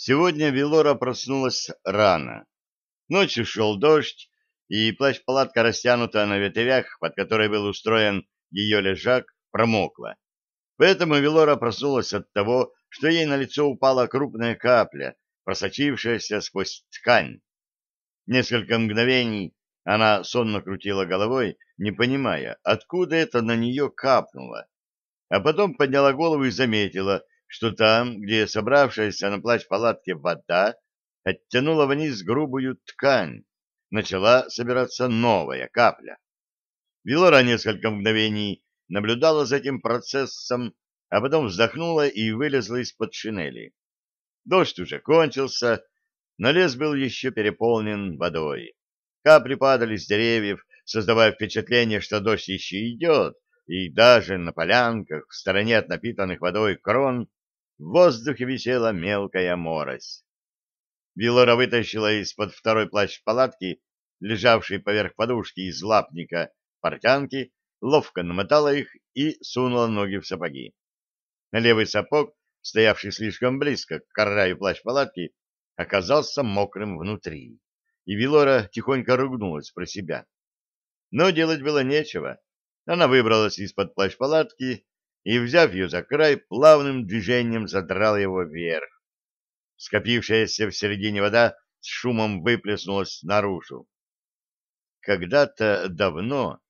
Сегодня Вилора проснулась рано. Ночью шел дождь, и плащ-палатка, растянутая на ветвях, под которой был устроен ее лежак, промокла. Поэтому Вилора проснулась от того, что ей на лицо упала крупная капля, просочившаяся сквозь ткань. Несколько мгновений она сонно крутила головой, не понимая, откуда это на нее капнуло. А потом подняла голову и заметила, что там, где собравшаяся на плащ палатке вода, оттянула вниз грубую ткань, начала собираться новая капля. Вилора несколько мгновений наблюдала за этим процессом, а потом вздохнула и вылезла из-под шинели. Дождь уже кончился, но лес был еще переполнен водой. Капли падали с деревьев, создавая впечатление, что дождь еще идет, и даже на полянках, в стороне от напитанных водой крон, в воздухе висела мелкая морось. Вилора вытащила из-под второй плащ палатки, лежавший поверх подушки из лапника, портянки, ловко намотала их и сунула ноги в сапоги. Левый сапог, стоявший слишком близко к краю плащ-палатки, оказался мокрым внутри, и Вилора тихонько ругнулась про себя. Но делать было нечего. Она выбралась из-под плащ-палатки и, взяв ее за край, плавным движением задрал его вверх. Скопившаяся в середине вода с шумом выплеснулась наружу. Когда-то давно,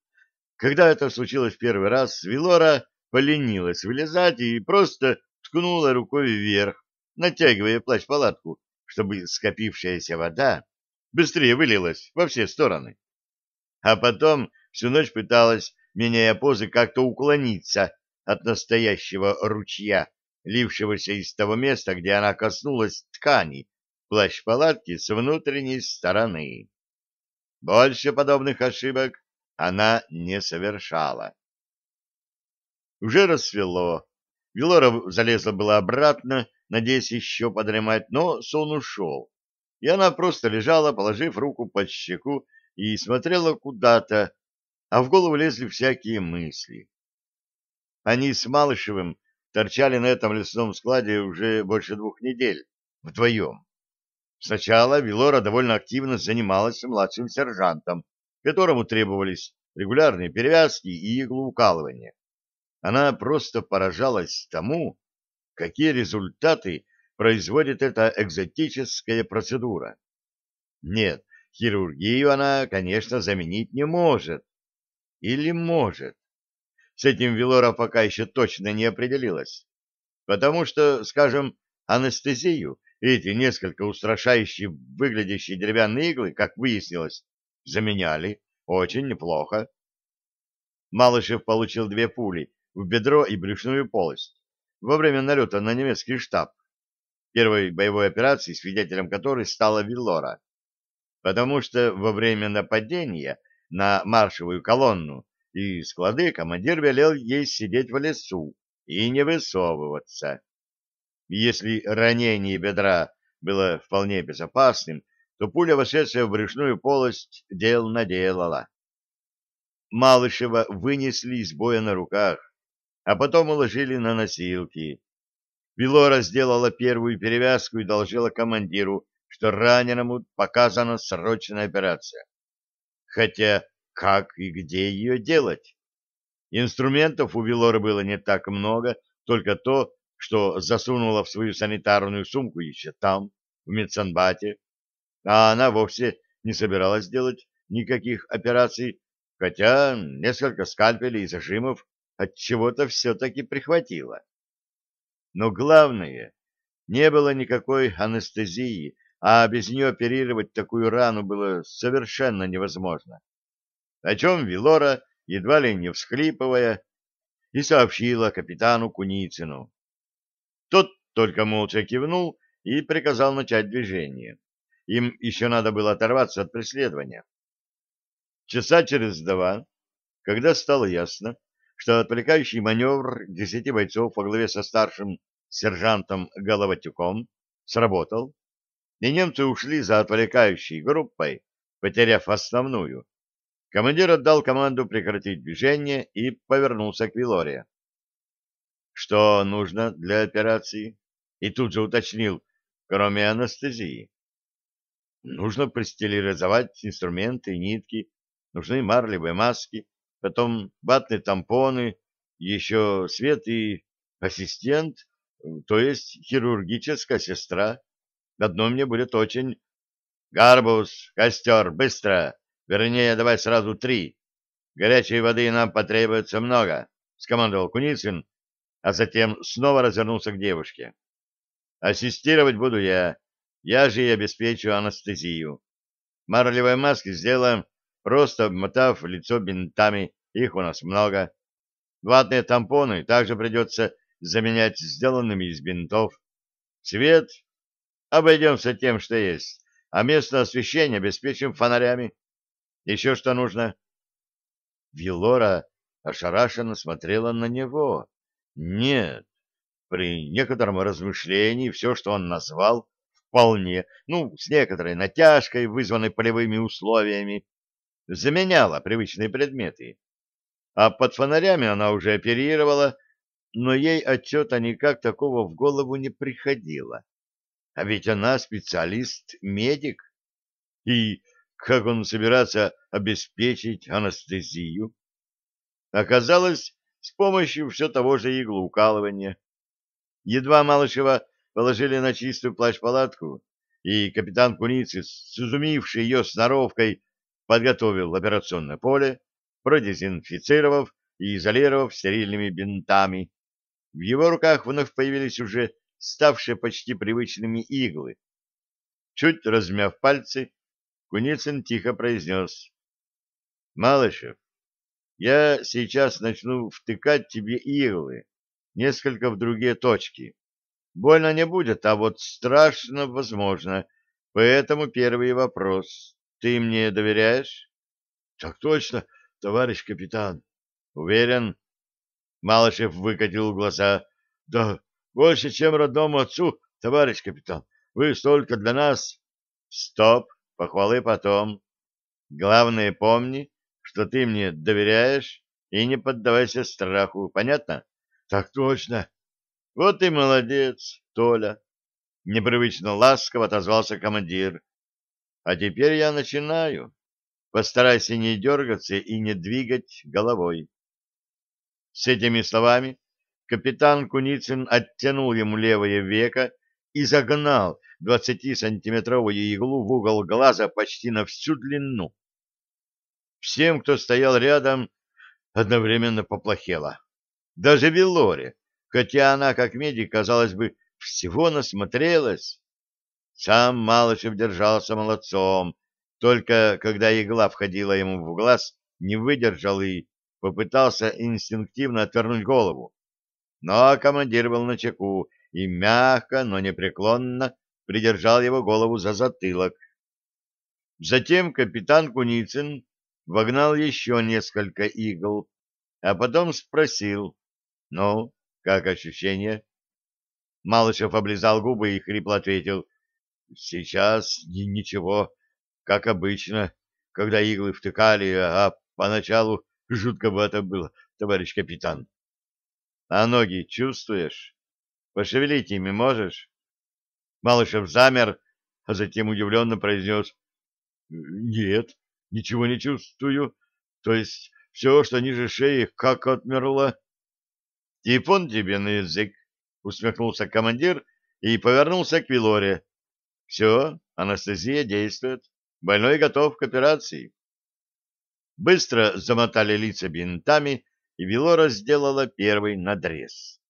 когда это случилось в первый раз, Вилора поленилась вылезать и просто ткнула рукой вверх, натягивая плащ-палатку, чтобы скопившаяся вода быстрее вылилась во все стороны. А потом всю ночь пыталась, меняя позы, как-то уклониться от настоящего ручья, лившегося из того места, где она коснулась ткани плащ-палатки с внутренней стороны. Больше подобных ошибок она не совершала. Уже рассвело. Вилора залезла была обратно, надеясь еще подремать, но сон ушел, и она просто лежала, положив руку под щеку, и смотрела куда-то, а в голову лезли всякие мысли. Они с Малышевым торчали на этом лесном складе уже больше двух недель, вдвоем. Сначала Вилора довольно активно занималась младшим сержантом, которому требовались регулярные перевязки и иглоукалывания. Она просто поражалась тому, какие результаты производит эта экзотическая процедура. Нет, хирургию она, конечно, заменить не может. Или может. С этим Вилора пока еще точно не определилась. Потому что, скажем, анестезию эти несколько устрашающие выглядящие деревянные иглы, как выяснилось, заменяли очень неплохо. Малышев получил две пули в бедро и брюшную полость во время налета на немецкий штаб, первой боевой операции, свидетелем которой стала Виллора, потому что во время нападения на маршевую колонну и склады командир велел ей сидеть в лесу и не высовываться. Если ранение бедра было вполне безопасным, то пуля, вошедшая в брюшную полость, дел наделала. Малышева вынесли из боя на руках, а потом уложили на носилки. Вилора сделала первую перевязку и доложила командиру, что раненому показана срочная операция. Хотя как и где ее делать. Инструментов у Вилоры было не так много, только то, что засунула в свою санитарную сумку еще там, в медсанбате, а она вовсе не собиралась делать никаких операций, хотя несколько скальпелей и зажимов от чего-то все-таки прихватила. Но главное, не было никакой анестезии, а без нее оперировать такую рану было совершенно невозможно о чем Вилора, едва ли не всхлипывая, и сообщила капитану Куницыну. Тот только молча кивнул и приказал начать движение. Им еще надо было оторваться от преследования. Часа через два, когда стало ясно, что отвлекающий маневр десяти бойцов во главе со старшим сержантом Головатюком сработал, и немцы ушли за отвлекающей группой, потеряв основную, Командир отдал команду прекратить движение и повернулся к Вилоре. «Что нужно для операции?» И тут же уточнил, кроме анестезии. Нужно простерилизовать инструменты нитки, нужны марлевые маски, потом ватные тампоны, еще свет и ассистент, то есть хирургическая сестра. Одно мне будет очень... Гарбус, костер, быстро! Вернее, давай сразу три. Горячей воды нам потребуется много, — скомандовал Куницын, а затем снова развернулся к девушке. Ассистировать буду я. Я же и обеспечу анестезию. Марлевые маски сделаем, просто обмотав лицо бинтами. Их у нас много. Ватные тампоны также придется заменять сделанными из бинтов. Свет обойдемся тем, что есть, а местное освещение обеспечим фонарями. Еще что нужно? Вилора ошарашенно смотрела на него. Нет, при некотором размышлении все, что он назвал, вполне, ну, с некоторой натяжкой, вызванной полевыми условиями, заменяло привычные предметы. А под фонарями она уже оперировала, но ей отчета никак такого в голову не приходило. А ведь она специалист-медик. И как он собирается обеспечить анестезию? Оказалось, с помощью все того же иглоукалывания. Едва Малышева положили на чистую плащ-палатку, и капитан Куницис, изумивший ее сноровкой, подготовил операционное поле, продезинфицировав и изолировав стерильными бинтами. В его руках вновь появились уже ставшие почти привычными иглы. Чуть размяв пальцы, Куницын тихо произнес. — Малышев, я сейчас начну втыкать тебе иглы, несколько в другие точки. Больно не будет, а вот страшно возможно. Поэтому первый вопрос. Ты мне доверяешь? — Так точно, товарищ капитан. — Уверен? Малышев выкатил глаза. — Да, больше, чем родному отцу, товарищ капитан. Вы столько для нас... — Стоп! Похвалы потом. Главное, помни, что ты мне доверяешь и не поддавайся страху. Понятно? Так точно. Вот и молодец, Толя. Непривычно ласково отозвался командир. А теперь я начинаю. Постарайся не дергаться и не двигать головой. С этими словами капитан Куницын оттянул ему левое веко и загнал двадцатисантиметровую иглу в угол глаза почти на всю длину. Всем, кто стоял рядом, одновременно поплохело. Даже Вилоре, хотя она, как медик, казалось бы, всего насмотрелась. Сам Малышев держался молодцом, только когда игла входила ему в глаз, не выдержал и попытался инстинктивно отвернуть голову. Но командир был начеку и мягко, но непреклонно придержал его голову за затылок. Затем капитан Куницын вогнал еще несколько игл, а потом спросил, «Ну, как ощущение?» Малышев облизал губы и хрипло ответил, «Сейчас ничего, как обычно, когда иглы втыкали, а поначалу жутковато было, товарищ капитан». «А ноги чувствуешь? Пошевелить ими можешь?» Малышев замер, а затем удивленно произнес. — Нет, ничего не чувствую. То есть все, что ниже шеи, как отмерло. — Типон тебе на язык, — усмехнулся командир и повернулся к Вилоре. — Все, анестезия действует. Больной готов к операции. Быстро замотали лица бинтами, и Вилора сделала первый надрез.